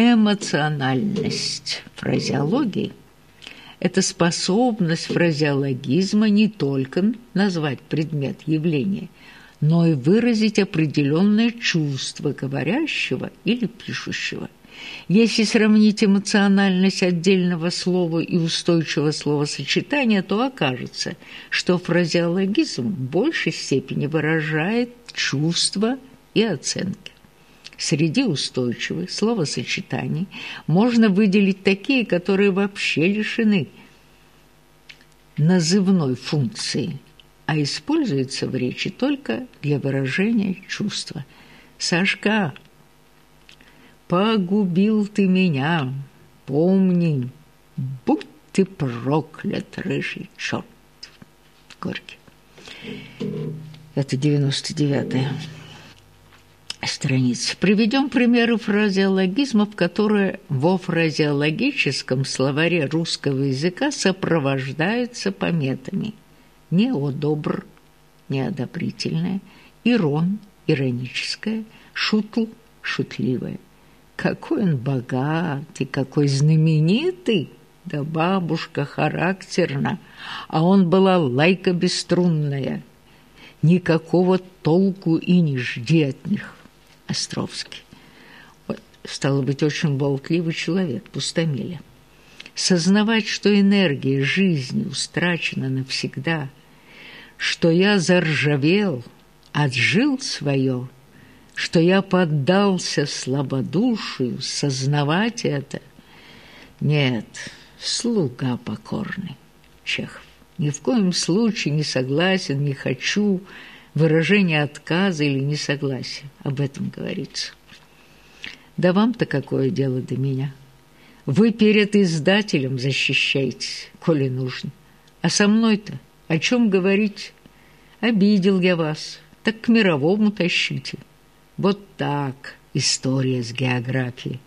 Эмоциональность фразеологии – это способность фразеологизма не только назвать предмет явления, но и выразить определенное чувство говорящего или пишущего. Если сравнить эмоциональность отдельного слова и устойчивого словосочетания, то окажется, что фразеологизм в большей степени выражает чувства и оценки. Среди устойчивых словосочетаний можно выделить такие, которые вообще лишены назывной функции, а используются в речи только для выражения чувства. «Сашка, погубил ты меня, помни, будь ты проклят, рыжий черт!» Горький. Это 99-е страниц. Приведем примеры фразеологизмов, которые во фразеологическом словаре русского языка сопровождаются пометами «неодобр» – неодобрительное, «ирон» – ироническое, «шутл» – шутливое. Какой он богатый, какой знаменитый! Да бабушка характерна, а он была лайка бесструнная. Никакого толку и не жди от них. Островский. Стало быть, очень болтливый человек, пустомеля. Сознавать, что энергия жизни устрачена навсегда, что я заржавел, отжил свое, что я поддался слабодушию, сознавать это. Нет, слуга покорный, Чехов. Ни в коем случае не согласен, не хочу, выражение отказа или несогласия. Об этом говорится. Да вам-то какое дело до меня? Вы перед издателем защищаетесь, коли нужно. А со мной-то о чем говорить? Обидел я вас, так к мировому тащите. Вот так история с географией,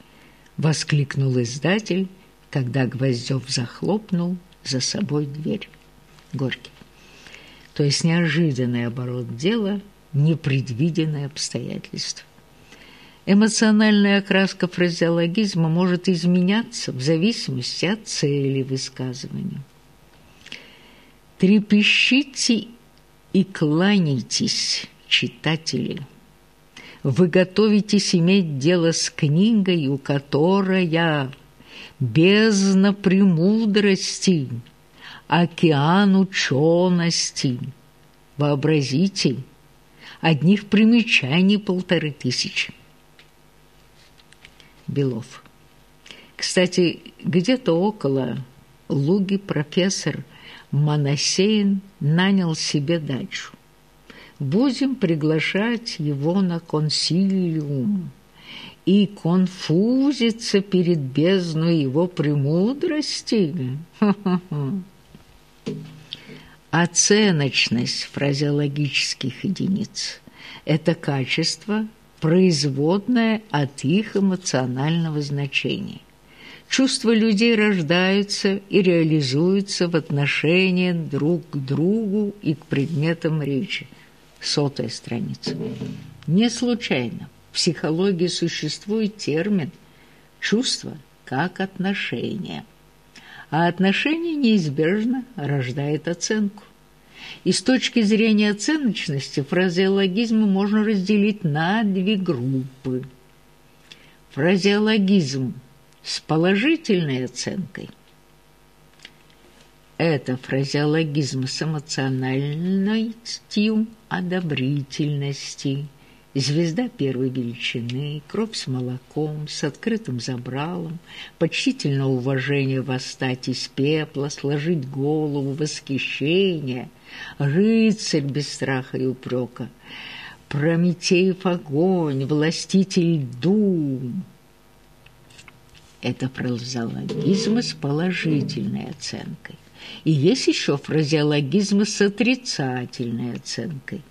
воскликнул издатель, когда Гвоздев захлопнул за собой дверь. Горький то есть неожиданный оборот дела, непредвиденное обстоятельство. Эмоциональная окраска фразеологизма может изменяться в зависимости от цели высказывания. Трепещите и кланяйтесь, читатели. Вы готовитесь иметь дело с книгой, у которая бездна премудрости – океан учености. Вообразите, одних примечаний полторы тысячи. Белов. Кстати, где-то около Луги профессор Моносеин нанял себе дачу. Будем приглашать его на консилиум и конфузиться перед бездной его премудрости. Ха-ха-ха. Оценочность фразеологических единиц – это качество, производное от их эмоционального значения. Чувства людей рождаются и реализуются в отношении друг к другу и к предметам речи. Сотая страница. Не случайно в психологии существует термин «чувство как отношение» а отношение неизбежно рождает оценку. И с точки зрения оценочности фразеологизмы можно разделить на две группы. Фразеологизм с положительной оценкой – это фразеологизм с эмоциональностью одобрительности – Звезда первой величины, кровь с молоком, с открытым забралом, почтительное уважение восстать из пепла, сложить голову, восхищение, рыцарь без страха и упрека, Прометеев огонь, властитель дум. Это фразеологизмы с положительной оценкой. И есть еще фразеологизмы с отрицательной оценкой.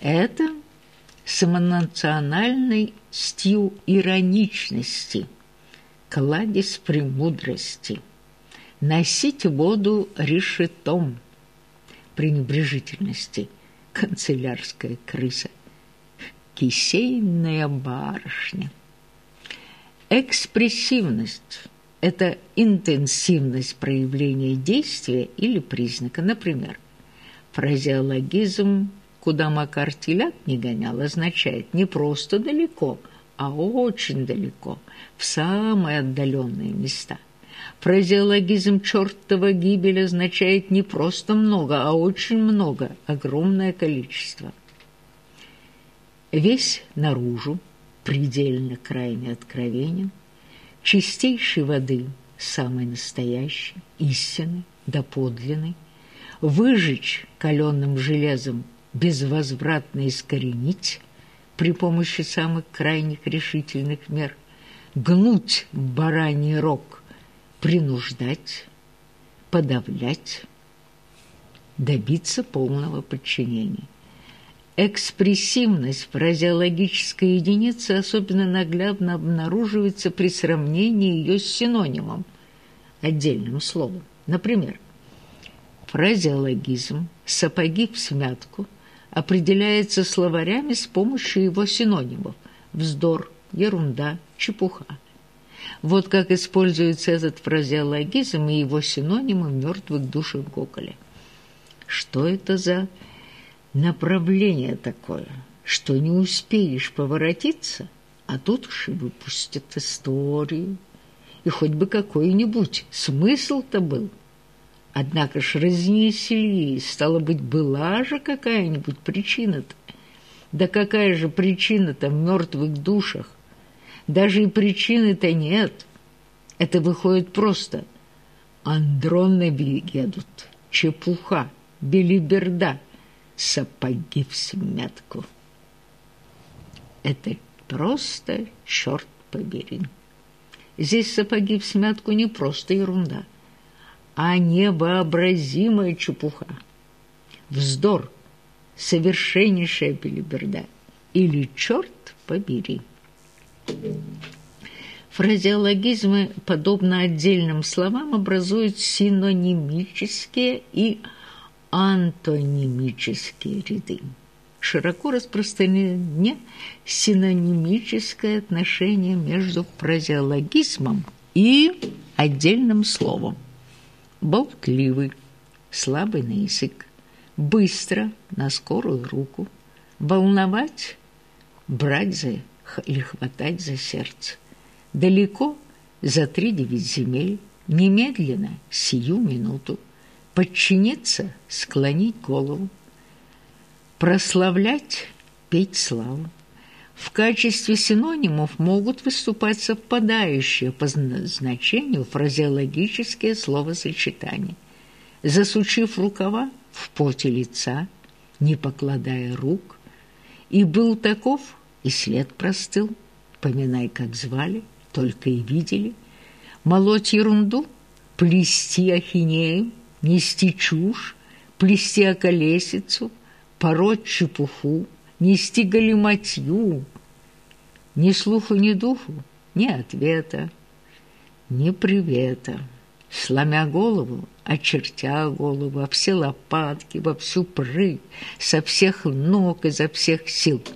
Это – самонациональностью ироничности, кладезь премудрости, носить воду решетом, пренебрежительности, канцелярская крыса, кисейная барышня. Экспрессивность – это интенсивность проявления действия или признака. Например, фразеологизм «куда Макар не гонял» означает не просто далеко, а очень далеко, в самые отдаленные места. Фразеологизм «чертова гибель» означает не просто много, а очень много, огромное количество. Весь наружу, предельно крайне откровенен, чистейшей воды, самой настоящей, истины, доподлинной, выжечь каленым железом, безвозвратно искоренить при помощи самых крайних решительных мер, гнуть бараний рог, принуждать, подавлять, добиться полного подчинения. Экспрессивность фразеологической единицы особенно наглядно обнаруживается при сравнении ее с синонимом, отдельным словом. Например, фразеологизм «сапоги в смятку» определяется словарями с помощью его синонимов «вздор», «ерунда», «чепуха». Вот как используется этот фразеологизм и его синонимы в «Мертвых душах Гоголя». Что это за направление такое, что не успеешь поворотиться, а тут уж и выпустят историю. И хоть бы какой-нибудь смысл-то был. Однако ж разнесли, стало быть, была же какая-нибудь причина-то. Да какая же причина-то в мертвых душах? Даже и причины-то нет. Это выходит просто. Андроны едут, чепуха, белиберда сапоги в смятку. Это просто черт побери. Здесь сапоги в смятку не просто ерунда, а невообразимая чепуха. Вздор, совершеннейшая белиберда или черт побери. Фразеологизмы, подобно отдельным словам, образуют синонимические и антонимические ряды. Широко распространено синонимическое отношение между фразеологизмом и отдельным словом. Болтливый, слабый на язык, быстро, на скорую руку, волновать, брать за или хватать за сердце, далеко за три девять земель, немедленно, сию минуту, подчиниться, склонить голову, прославлять, петь славу. В качестве синонимов могут выступать совпадающие по значению фразеологические словосочетания. Засучив рукава в поте лица, не покладая рук, и был таков, и след простыл, поминай, как звали, только и видели, молоть ерунду, плести ахинею, нести чушь, плести околесицу, пороть чепуху, нести галиматью. Ни слуху, ни духу, ни ответа, ни привета. Сломя голову, очертя голову, во все лопатки, во всю прыть, со всех ног, изо всех сил –